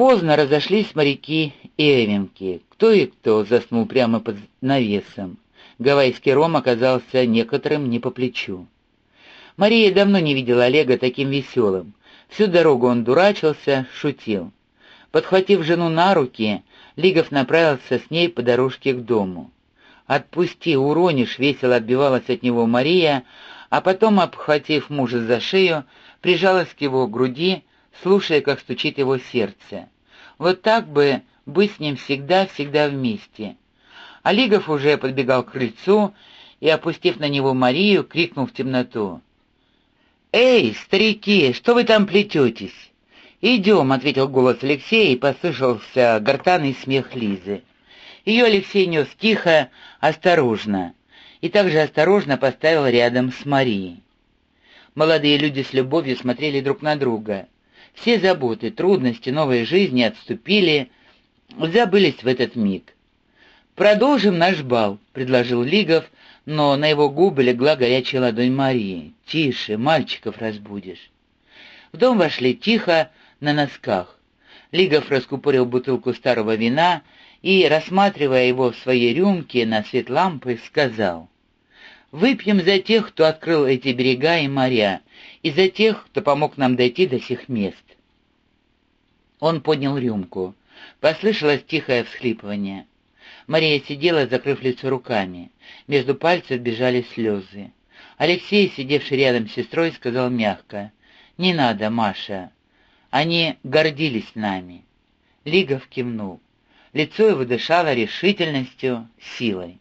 Поздно разошлись моряки и эвенки. Кто и кто заснул прямо под навесом. Гавайский ром оказался некоторым не по плечу. Мария давно не видела Олега таким веселым. Всю дорогу он дурачился, шутил. Подхватив жену на руки, Лигов направился с ней по дорожке к дому. «Отпусти, уронишь!» — весело отбивалась от него Мария, а потом, обхватив мужа за шею, прижалась к его груди, слушая, как стучит его сердце. Вот так бы быть с ним всегда-всегда вместе. Олигов уже подбегал к крыльцу и, опустив на него Марию, крикнул в темноту. «Эй, старики, что вы там плететесь?» «Идем», — ответил голос Алексея, и послышался гортанный смех Лизы. Ее Алексей нес тихо, осторожно, и также осторожно поставил рядом с Марией. Молодые люди с любовью смотрели друг на друга. Все заботы, трудности новой жизни отступили, забылись в этот миг. «Продолжим наш бал», — предложил Лигов, но на его губы легла горячая ладонь Марии. «Тише, мальчиков разбудишь». В дом вошли тихо, на носках. Лигов раскупорил бутылку старого вина и, рассматривая его в своей рюмке на свет лампы, сказал, «Выпьем за тех, кто открыл эти берега и моря, и за тех, кто помог нам дойти до сих мест». Он поднял рюмку. Послышалось тихое всхлипывание. Мария сидела, закрыв лицо руками. Между пальцев бежали слезы. Алексей, сидевший рядом с сестрой, сказал мягко, «Не надо, Маша, они гордились нами. Лигов кивнул. Лицо его дышало решительностью, силой.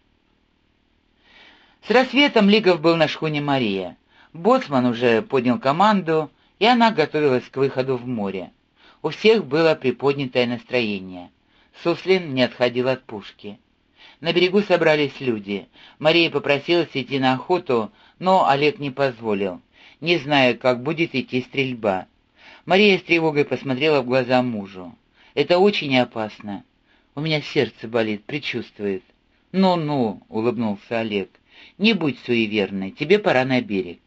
С рассветом Лигов был на шхуне Мария. Боцман уже поднял команду, и она готовилась к выходу в море. У всех было приподнятое настроение. Суслин не отходил от пушки. На берегу собрались люди. Мария попросилась идти на охоту, но Олег не позволил, не зная, как будет идти стрельба. Мария с тревогой посмотрела в глаза мужу. «Это очень опасно. У меня сердце болит, предчувствует». «Ну-ну», — улыбнулся Олег, — «не будь суеверной, тебе пора на берег».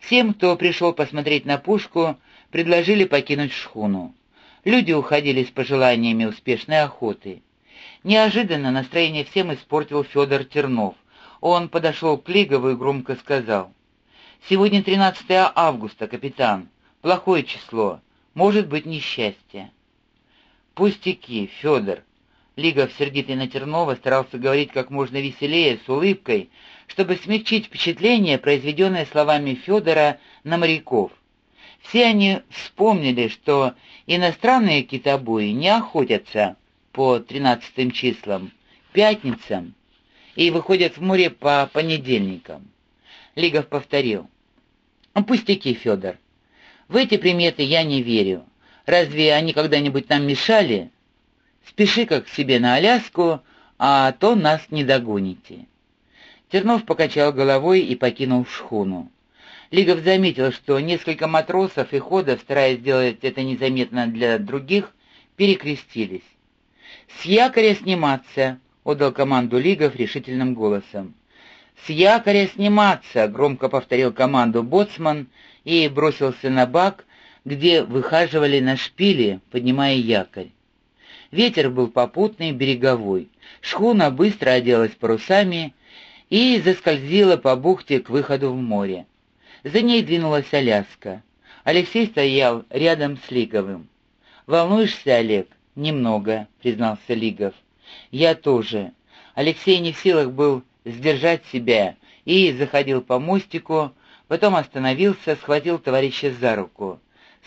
Всем, кто пришел посмотреть на пушку, предложили покинуть шхуну. Люди уходили с пожеланиями успешной охоты. Неожиданно настроение всем испортил Федор Тернов. Он подошел к Лигову и громко сказал. «Сегодня 13 августа, капитан. Плохое число. Может быть несчастье. Пустяки, Федор. Лигов, сердитый на Тернова, старался говорить как можно веселее, с улыбкой, чтобы смягчить впечатление, произведенное словами Федора на моряков. Все они вспомнили, что иностранные китобои не охотятся по тринадцатым числам, пятницам, и выходят в море по понедельникам. Лигов повторил. «Пустяки, Федор. В эти приметы я не верю. Разве они когда-нибудь нам мешали? Спеши как к себе на Аляску, а то нас не догоните». Тернов покачал головой и покинул шхуну. Лигов заметил, что несколько матросов и ходов, стараясь сделать это незаметно для других, перекрестились. «С якоря сниматься!» — отдал команду Лигов решительным голосом. «С якоря сниматься!» — громко повторил команду боцман и бросился на бак, где выхаживали на шпиле, поднимая якорь. Ветер был попутный, береговой. Шхуна быстро оделась парусами и заскользила по бухте к выходу в море. За ней двинулась Аляска. Алексей стоял рядом с Лиговым. «Волнуешься, Олег?» «Немного», — признался Лигов. «Я тоже». Алексей не в силах был сдержать себя и заходил по мостику, Потом остановился, схватил товарища за руку.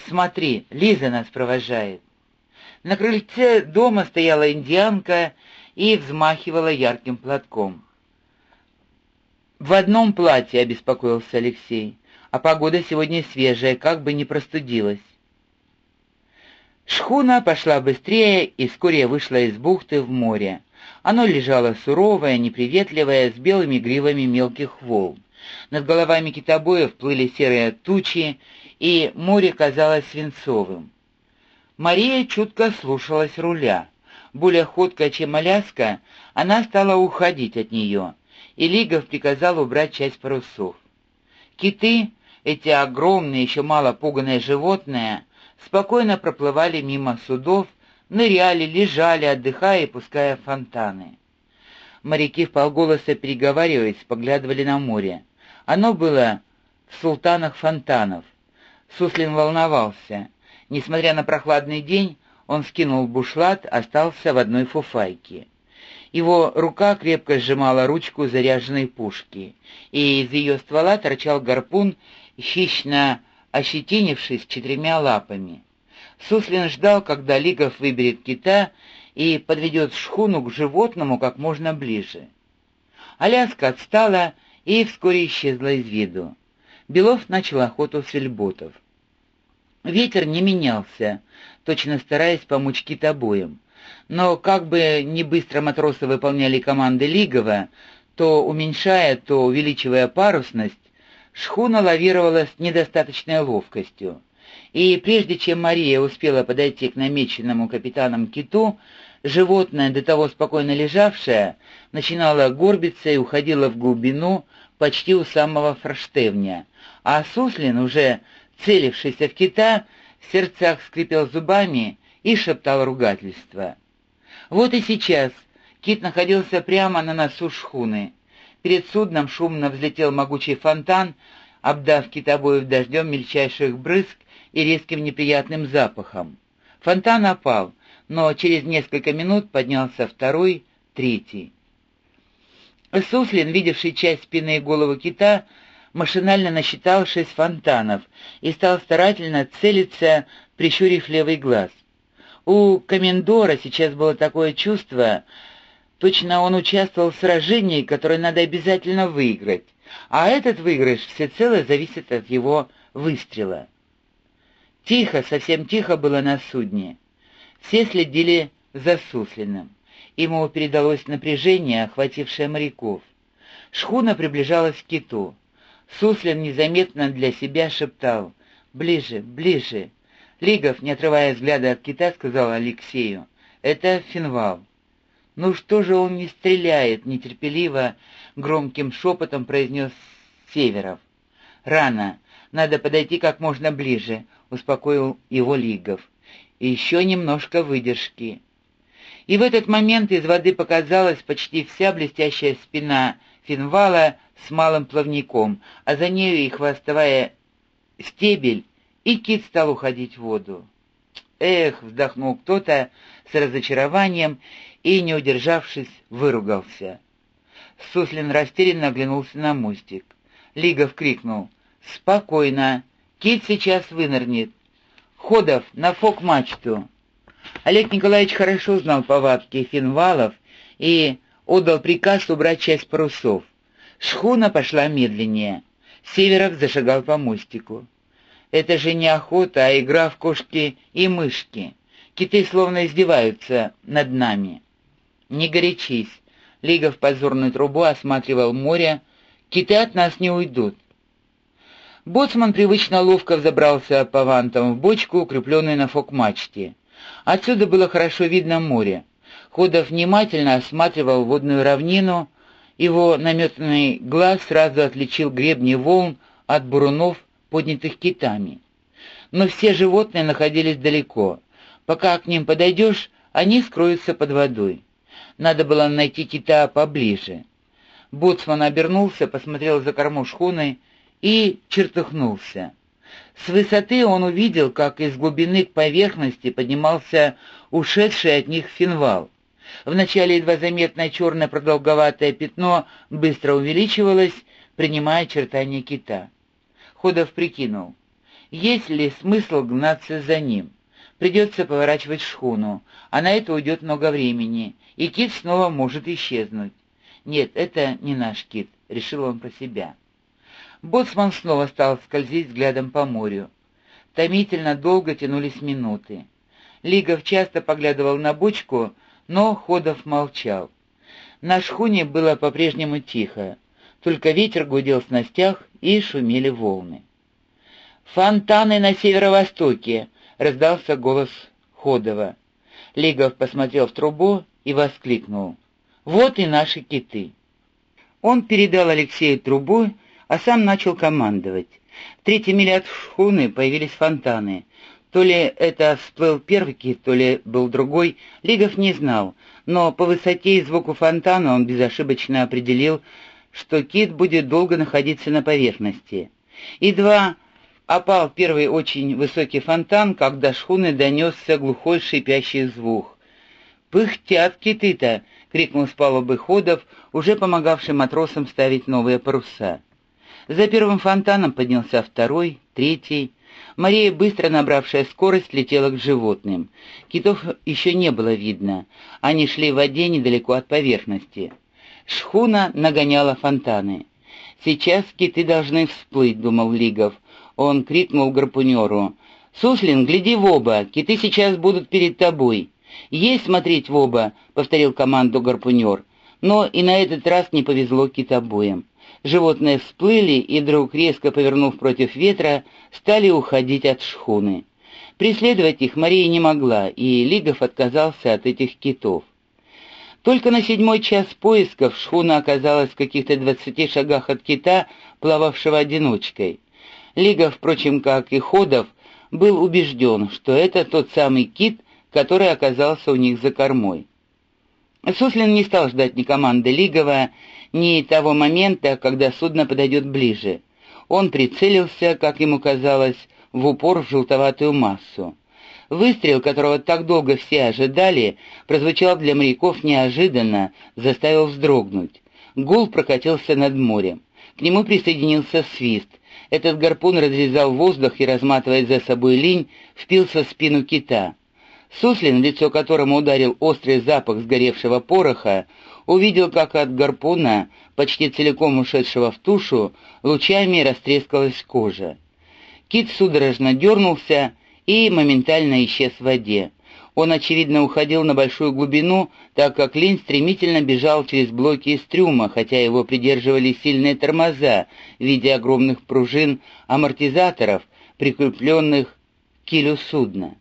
«Смотри, Лиза нас провожает». На крыльце дома стояла индианка и взмахивала ярким платком. «В одном платье», — обеспокоился Алексей, — «а погода сегодня свежая, как бы не простудилась». Шхуна пошла быстрее и вскоре вышла из бухты в море. Оно лежало суровое, неприветливое, с белыми гривами мелких волн. Над головами китобоев плыли серые тучи, и море казалось свинцовым. Мария чутко слушалась руля. Более ходкая, чем Аляска, она стала уходить от нее, и Лигов приказал убрать часть парусов. Киты, эти огромные, еще мало пуганные животные, спокойно проплывали мимо судов, ныряли, лежали, отдыхая и пуская фонтаны. Моряки вполголоса переговариваясь, поглядывали на море. Оно было в султанах фонтанов. Суслин волновался. Несмотря на прохладный день, он скинул бушлат, остался в одной фуфайке. Его рука крепко сжимала ручку заряженной пушки, и из ее ствола торчал гарпун, хищно ощетинившись четырьмя лапами. Суслин ждал, когда Лигов выберет кита и подведет шхуну к животному как можно ближе. Аляска отстала и вскоре исчезла из виду. Белов начал охоту с вельботов. Ветер не менялся, точно стараясь помочь китобоям. Но как бы ни быстро матросы выполняли команды Лигова, то уменьшая, то увеличивая парусность, шхуна лавировала с недостаточной ловкостью. И прежде чем Мария успела подойти к намеченному капитаном киту, животное, до того спокойно лежавшее, начинало горбиться и уходило в глубину почти у самого форштевня, а Суслин, уже целившийся в кита, в сердцах скрипел зубами и шептал ругательство. Вот и сейчас кит находился прямо на носу шхуны. Перед судном шумно взлетел могучий фонтан, обдав китобоев дождем мельчайших брызг и резким неприятным запахом. Фонтан опал, но через несколько минут поднялся второй, третий. Суслин, видевший часть спины и голову кита, машинально насчитал шесть фонтанов и стал старательно целиться, прищурив левый глаз. У комендора сейчас было такое чувство, точно он участвовал в сражении, которое надо обязательно выиграть, а этот выигрыш всецело зависит от его выстрела. Тихо, совсем тихо было на судне. Все следили за Суслиным. Ему передалось напряжение, охватившее моряков. Шхуна приближалась к киту. Суслин незаметно для себя шептал «Ближе, ближе». Лигов, не отрывая взгляда от кита, сказал Алексею «Это финвал». «Ну что же он не стреляет?» — нетерпеливо, громким шепотом произнес Северов. «Рано. Надо подойти как можно ближе», — успокоил его Лигов. «И еще немножко выдержки». И в этот момент из воды показалась почти вся блестящая спина финвала с малым плавником, а за нею и хвостовая стебель, и кит стал уходить в воду. «Эх!» — вздохнул кто-то с разочарованием и, не удержавшись, выругался. Суслин растерянно оглянулся на мостик. Лигов крикнул. «Спокойно! Кит сейчас вынырнет! Ходов, на фок-мачту!» Олег Николаевич хорошо знал повадки финвалов и отдал приказ убрать часть парусов. Шхуна пошла медленнее. Северов зашагал по мостику. Это же не охота, а игра в кошки и мышки. Киты словно издеваются над нами. Не горячись. Лига в позорную трубу осматривал море. Киты от нас не уйдут. Боцман привычно ловко взобрался по вантам в бочку, укрепленную на фок-мачте. Отсюда было хорошо видно море. Ходов внимательно осматривал водную равнину, его наметанный глаз сразу отличил гребни волн от бурунов, поднятых китами. Но все животные находились далеко. Пока к ним подойдешь, они скроются под водой. Надо было найти кита поближе. Боцман обернулся, посмотрел за корму шхуны и чертыхнулся. С высоты он увидел, как из глубины к поверхности поднимался ушедший от них финвал. Вначале едва заметное черное продолговатое пятно быстро увеличивалось, принимая очертания кита. Ходов прикинул, есть ли смысл гнаться за ним. Придется поворачивать шхуну, а на это уйдет много времени, и кит снова может исчезнуть. Нет, это не наш кит, решил он про себя. Боцман снова стал скользить взглядом по морю. Томительно долго тянулись минуты. Лигов часто поглядывал на бочку, но Ходов молчал. На шхуне было по-прежнему тихо, только ветер гудел в снастях и шумели волны. «Фонтаны на северо-востоке!» — раздался голос Ходова. Лигов посмотрел в трубу и воскликнул. «Вот и наши киты!» Он передал Алексею трубу, а сам начал командовать. В третьей миле от шхуны появились фонтаны. То ли это всплыл первый кит, то ли был другой, Лигов не знал, но по высоте и звуку фонтана он безошибочно определил, что кит будет долго находиться на поверхности. Едва опал первый очень высокий фонтан, как до шхуны донесся глухой шипящий звук. «Пыхтят киты-то!» — крикнул с палубы ходов, уже помогавший матросам ставить новые паруса. За первым фонтаном поднялся второй, третий. Мария, быстро набравшая скорость, летела к животным. Китов еще не было видно. Они шли в воде недалеко от поверхности. Шхуна нагоняла фонтаны. «Сейчас киты должны всплыть», — думал Лигов. Он крикнул гарпунеру. «Суслин, гляди в оба, киты сейчас будут перед тобой». «Есть смотреть в оба», — повторил команду гарпунер. Но и на этот раз не повезло китобоям. Животные всплыли и, вдруг резко повернув против ветра, стали уходить от шхуны. Преследовать их Мария не могла, и Лигов отказался от этих китов. Только на седьмой час поисков шхуна оказалась в каких-то двадцати шагах от кита, плававшего одиночкой. Лига, впрочем, как и Ходов, был убежден, что это тот самый кит, который оказался у них за кормой. Суслин не стал ждать ни команды Лигова, ни того момента, когда судно подойдет ближе. Он прицелился, как ему казалось, в упор в желтоватую массу. Выстрел, которого так долго все ожидали, прозвучал для моряков неожиданно, заставил вздрогнуть. Гул прокатился над морем. К нему присоединился свист. Этот гарпун разрезал воздух и, разматывая за собой линь, впился в спину кита. Суслин, лицо которому ударил острый запах сгоревшего пороха, увидел, как от гарпуна, почти целиком ушедшего в тушу, лучами растрескалась кожа. Кит судорожно дернулся и моментально исчез в воде. Он, очевидно, уходил на большую глубину, так как Линь стремительно бежал через блоки из трюма, хотя его придерживали сильные тормоза в виде огромных пружин амортизаторов, прикрепленных к килю судна.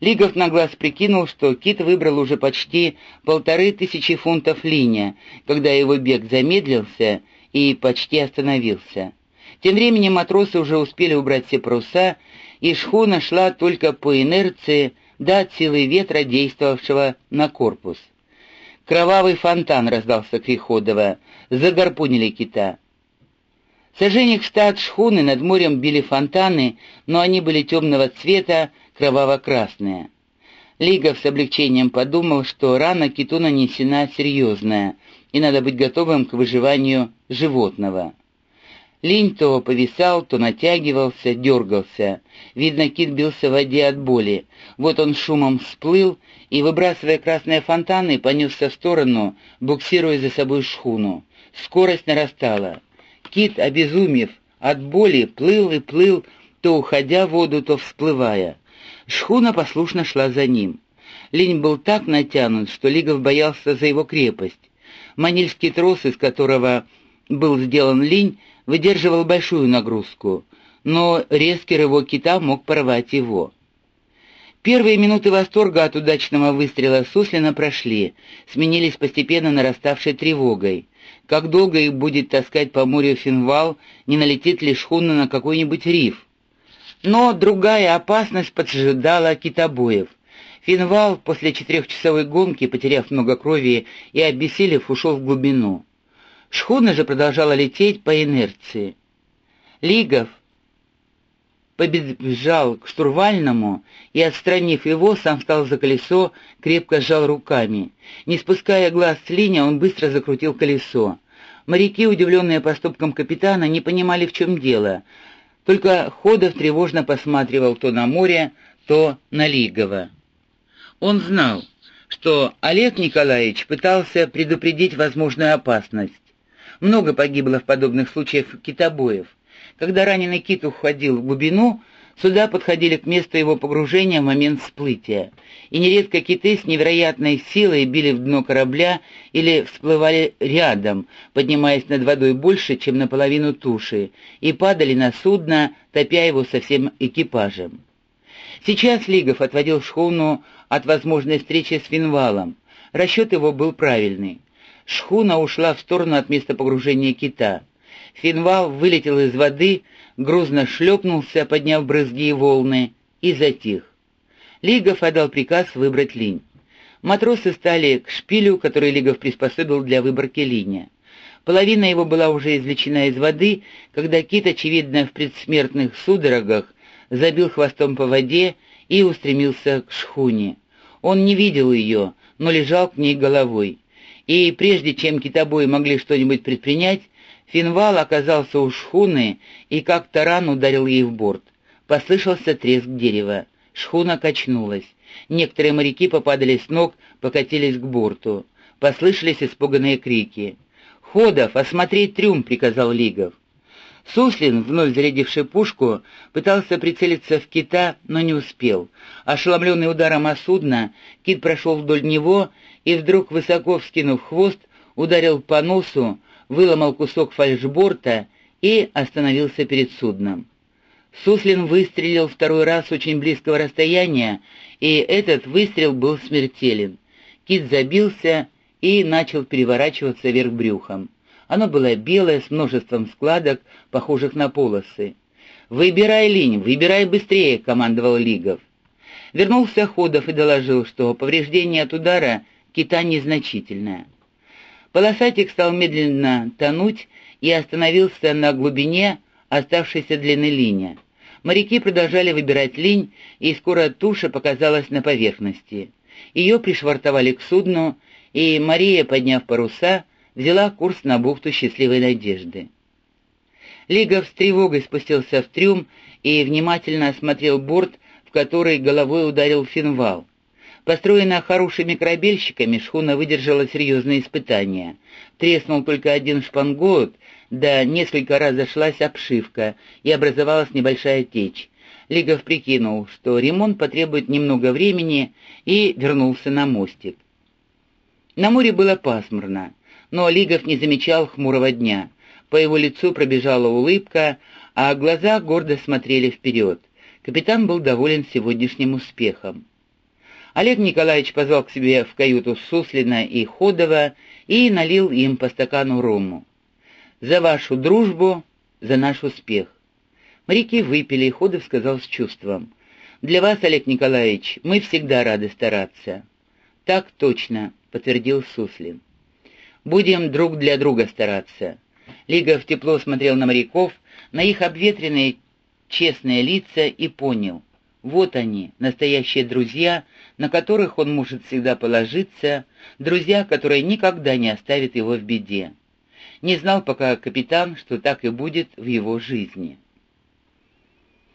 Лигов на глаз прикинул, что Кит выбрал уже почти полторы тысячи фунтов линия, когда его бег замедлился и почти остановился. Тем временем матросы уже успели убрать все паруса, и шхуна шла только по инерции, да от силы ветра, действовавшего на корпус. «Кровавый фонтан!» — раздался крик Ходова. «Загарпунили кита!» Сожжениях штат шхуны над морем били фонтаны, но они были темного цвета, кроваво-красные. Лигов с облегчением подумал, что рана киту нанесена серьезная, и надо быть готовым к выживанию животного. Линь то повисал, то натягивался, дергался. Видно, кит бился в воде от боли. Вот он шумом всплыл и, выбрасывая красные фонтаны, понесся в сторону, буксируя за собой шхуну. Скорость нарастала. Кит, обезумев от боли, плыл и плыл, то уходя в воду, то всплывая. Шхуна послушно шла за ним. Линь был так натянут, что Лигов боялся за его крепость. Манильский трос, из которого был сделан линь, выдерживал большую нагрузку, но резкий рывок кита мог порвать его. Первые минуты восторга от удачного выстрела Суслина прошли, сменились постепенно нараставшей тревогой. Как долго их будет таскать по морю Финвал, не налетит ли шхуна на какой-нибудь риф? Но другая опасность поджидала китобоев. Финвал после четырехчасовой гонки, потеряв много крови и обессилев, ушел в глубину. Шхуна же продолжала лететь по инерции. Лигов побежал к штурвальному и, отстранив его, сам встал за колесо, крепко сжал руками. Не спуская глаз с линии, он быстро закрутил колесо. Моряки, удивленные поступком капитана, не понимали, в чем дело. Только Ходов тревожно посматривал то на море, то на Лигова. Он знал, что Олег Николаевич пытался предупредить возможную опасность. Много погибло в подобных случаях китобоев. Когда раненый кит уходил в глубину, суда подходили к месту его погружения в момент всплытия, и нередко киты с невероятной силой били в дно корабля или всплывали рядом, поднимаясь над водой больше, чем наполовину туши, и падали на судно, топя его со всем экипажем. Сейчас Лигов отводил шхуну от возможной встречи с Финвалом. Расчет его был правильный. Шхуна ушла в сторону от места погружения кита. Финвал вылетел из воды, грузно шлепнулся, подняв брызги и волны, и затих. Лигов отдал приказ выбрать линь. Матросы стали к шпилю, который Лигов приспособил для выборки линия. Половина его была уже извлечена из воды, когда кит, очевидно, в предсмертных судорогах, забил хвостом по воде и устремился к шхуне. Он не видел ее, но лежал к ней головой. И прежде чем китобои могли что-нибудь предпринять, Финвал оказался у шхуны и как таран ударил ей в борт. Послышался треск дерева. Шхуна качнулась. Некоторые моряки попадали с ног, покатились к борту. Послышались испуганные крики. «Ходов, осмотреть трюм!» — приказал Лигов. Суслин, вновь зарядивший пушку, пытался прицелиться в кита, но не успел. Ошеломленный ударом о судно, кит прошел вдоль него и вдруг, высоко вскинув хвост, ударил по носу, выломал кусок фальшборта и остановился перед судном. Суслин выстрелил второй раз очень близкого расстояния, и этот выстрел был смертелен. Кит забился и начал переворачиваться вверх брюхом. Оно было белое, с множеством складок, похожих на полосы. «Выбирай линь, выбирай быстрее!» — командовал Лигов. Вернулся Ходов и доложил, что повреждение от удара кита незначительное. Полосатик стал медленно тонуть и остановился на глубине оставшейся длины линии. Моряки продолжали выбирать линь, и скоро туша показалась на поверхности. Ее пришвартовали к судну, и Мария, подняв паруса, взяла курс на бухту Счастливой Надежды. Лигов с тревогой спустился в трюм и внимательно осмотрел борт, в который головой ударил финвал. Построенная хорошими корабельщиками, шхуна выдержала серьезные испытания. Треснул только один шпангоут, да несколько раз зашлась обшивка, и образовалась небольшая течь. Лигов прикинул, что ремонт потребует немного времени, и вернулся на мостик. На море было пасмурно, но Лигов не замечал хмурого дня. По его лицу пробежала улыбка, а глаза гордо смотрели вперед. Капитан был доволен сегодняшним успехом. Олег Николаевич позвал к себе в каюту Суслина и Ходова и налил им по стакану рому. «За вашу дружбу, за наш успех». Моряки выпили, и Ходов сказал с чувством. «Для вас, Олег Николаевич, мы всегда рады стараться». «Так точно», — подтвердил Суслин. «Будем друг для друга стараться». Лигов тепло смотрел на моряков, на их обветренные честные лица и понял. Вот они, настоящие друзья, на которых он может всегда положиться, друзья, которые никогда не оставят его в беде. Не знал пока капитан, что так и будет в его жизни.